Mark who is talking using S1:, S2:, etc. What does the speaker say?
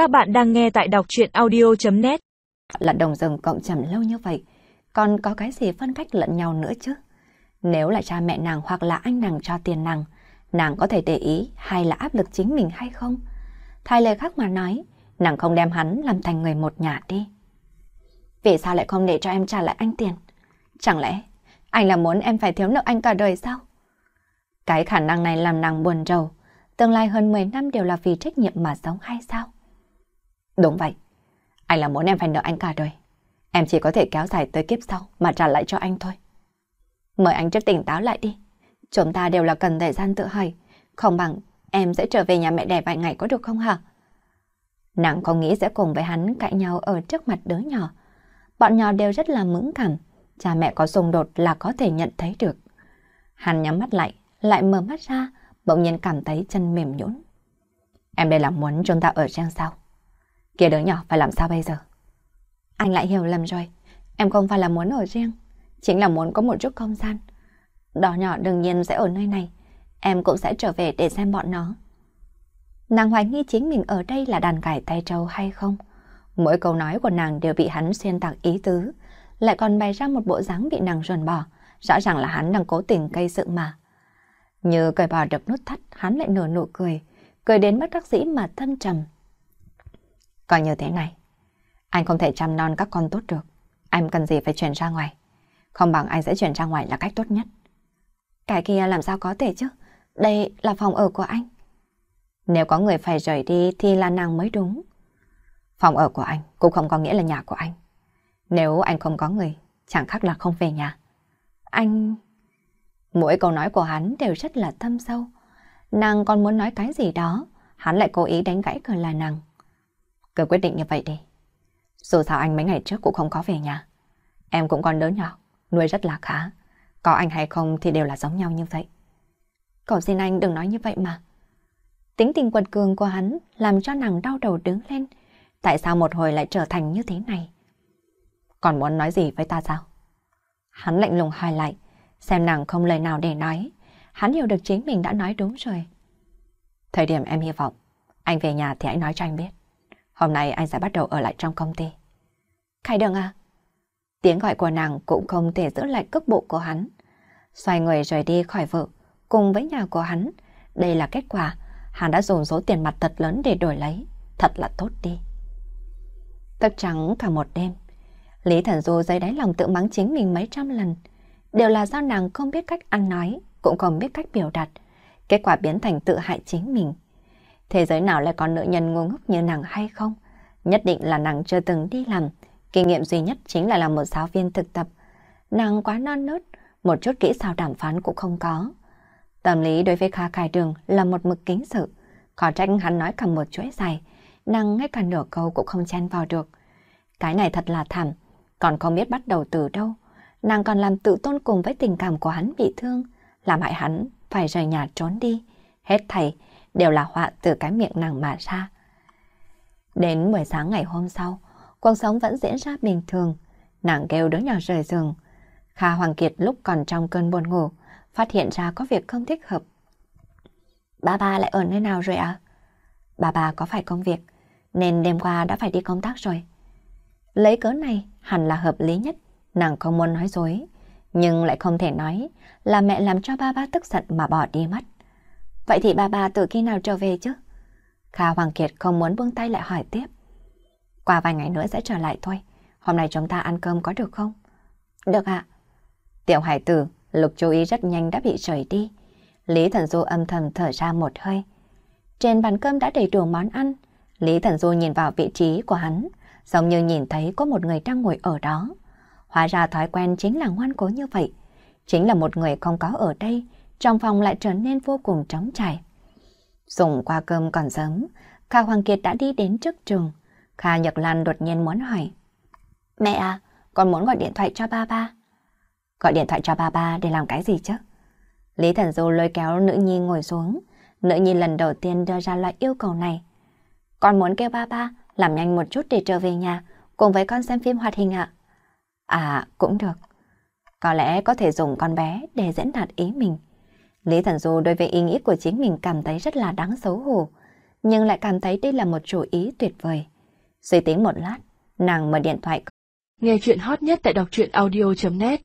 S1: Các bạn đang nghe tại đọc chuyện audio.net
S2: Là đồng rừng cộng trầm lâu như vậy, còn có cái gì phân cách lẫn nhau nữa chứ? Nếu là cha mẹ nàng hoặc là anh nàng cho tiền nàng, nàng có thể để ý hay là áp lực chính mình hay không? Thay lời khác mà nói, nàng không đem hắn làm thành người một nhà đi. Vì sao lại không để cho em trả lại anh tiền? Chẳng lẽ anh là muốn em phải thiếu nợ anh cả đời sao? Cái khả năng này làm nàng buồn rầu. Tương lai hơn 10 năm đều là vì trách nhiệm mà sống hay sao? Đúng vậy. Anh là muốn em phải nợ anh cả đời. Em chỉ có thể kéo dài tới kiếp sau mà trả lại cho anh thôi. Mời anh trước tỉnh táo lại đi. Chúng ta đều là cần thời gian tự hỏi. Không bằng em sẽ trở về nhà mẹ đẻ vài ngày có được không hả? Nàng không nghĩ sẽ cùng với hắn cãi nhau ở trước mặt đứa nhỏ. Bọn nhỏ đều rất là mững cảm. Cha mẹ có xung đột là có thể nhận thấy được. Hắn nhắm mắt lại, lại mở mắt ra, bỗng nhiên cảm thấy chân mềm nhũn. Em đây là muốn chúng ta ở riêng sao? Kia đứa nhỏ phải làm sao bây giờ? Anh lại hiểu lầm rồi. Em không phải là muốn ở riêng, chính là muốn có một chút không gian. Đó nhỏ đương nhiên sẽ ở nơi này. Em cũng sẽ trở về để xem bọn nó. Nàng hoài nghi chính mình ở đây là đàn cải tay trâu hay không? Mỗi câu nói của nàng đều bị hắn xuyên tạc ý tứ, lại còn bày ra một bộ dáng bị nàng ruồn bỏ. Rõ ràng là hắn đang cố tình gây sự mà. Như cởi bỏ được nút thắt, hắn lại nở nụ cười, cười đến bất đắc dĩ mà thâm trầm. Coi như thế này, anh không thể chăm non các con tốt được. Anh cần gì phải chuyển ra ngoài. Không bằng anh sẽ chuyển ra ngoài là cách tốt nhất. Cái kia làm sao có thể chứ? Đây là phòng ở của anh. Nếu có người phải rời đi thì là nàng mới đúng. Phòng ở của anh cũng không có nghĩa là nhà của anh. Nếu anh không có người, chẳng khác là không về nhà. Anh... Mỗi câu nói của hắn đều rất là thâm sâu. Nàng còn muốn nói cái gì đó, hắn lại cố ý đánh gãy cờ là nàng. Cứ quyết định như vậy đi. Dù sao anh mấy ngày trước cũng không có về nhà. Em cũng còn đứa nhỏ, nuôi rất là khá. Có anh hay không thì đều là giống nhau như vậy. Cậu xin anh đừng nói như vậy mà. Tính tình quật cường của hắn làm cho nàng đau đầu đứng lên. Tại sao một hồi lại trở thành như thế này? Còn muốn nói gì với ta sao? Hắn lạnh lùng hỏi lại, xem nàng không lời nào để nói. Hắn hiểu được chính mình đã nói đúng rồi. Thời điểm em hy vọng, anh về nhà thì hãy nói cho anh biết. Hôm nay anh sẽ bắt đầu ở lại trong công ty. Khai đường à? Tiếng gọi của nàng cũng không thể giữ lại cước bộ của hắn. Xoay người rời đi khỏi vợ, cùng với nhà của hắn. Đây là kết quả, hắn đã dùng số tiền mặt thật lớn để đổi lấy. Thật là tốt đi. Tức trắng cả một đêm. Lý Thần Du dưới đáy lòng tự mắng chính mình mấy trăm lần. Đều là do nàng không biết cách ăn nói, cũng không biết cách biểu đạt. Kết quả biến thành tự hại chính mình. Thế giới nào lại có nữ nhân ngu ngốc như nàng hay không? Nhất định là nàng chưa từng đi làm. Kinh nghiệm duy nhất chính là làm một giáo viên thực tập. Nàng quá non nớt, một chút kỹ xảo đàm phán cũng không có. Tâm lý đối với Kha Khai Đường là một mực kính sự. khó trách hắn nói cả một chuỗi dài, nàng ngay cả nửa câu cũng không chen vào được. Cái này thật là thảm, còn không biết bắt đầu từ đâu. Nàng còn làm tự tôn cùng với tình cảm của hắn bị thương, làm hại hắn phải rời nhà trốn đi. Hết thầy đều là họa từ cái miệng nàng mà ra. Đến buổi sáng ngày hôm sau, cuộc sống vẫn diễn ra bình thường. Nàng kêu đứa nhỏ rời giường. Kha Hoàng Kiệt lúc còn trong cơn buồn ngủ, phát hiện ra có việc không thích hợp. Ba ba lại ở nơi nào rồi ạ? À? ba có phải công việc, nên đêm qua đã phải đi công tác rồi. Lấy cớ này hẳn là hợp lý nhất, nàng không muốn nói dối, nhưng lại không thể nói là mẹ làm cho ba ba tức giận mà bỏ đi mất. Vậy thì ba bà từ khi nào trở về chứ? Kha Hoàng Kiệt không muốn buông tay lại hỏi tiếp. Qua vài ngày nữa sẽ trở lại thôi. Hôm nay chúng ta ăn cơm có được không? Được ạ. Tiểu hải tử, lục chú ý rất nhanh đã bị rời đi. Lý Thần Du âm thầm thở ra một hơi. Trên bàn cơm đã đầy đủ món ăn. Lý Thần Du nhìn vào vị trí của hắn, giống như nhìn thấy có một người đang ngồi ở đó. Hóa ra thói quen chính là ngoan cố như vậy. Chính là một người không có ở đây, trong phòng lại trở nên vô cùng trống trải. Dùng qua cơm còn sớm, Kha Hoàng Kiệt đã đi đến trước trường. Kha Nhật Lan đột nhiên muốn hỏi. Mẹ à, con muốn gọi điện thoại cho ba ba. Gọi điện thoại cho ba ba để làm cái gì chứ? Lý Thần Du lôi kéo nữ nhi ngồi xuống. Nữ nhi lần đầu tiên đưa ra loại yêu cầu này. Con muốn kêu ba ba làm nhanh một chút để trở về nhà, cùng với con xem phim hoạt hình ạ. À, cũng được. Có lẽ có thể dùng con bé để diễn đạt ý mình. Lý Thần Du đối với ý nghĩ của chính mình cảm thấy rất là đáng xấu hổ. nhưng lại cảm thấy đây là một chủ ý tuyệt vời. Suy tính một lát, nàng mở điện thoại.
S1: Nghe chuyện hot nhất tại đọc truyện audio.net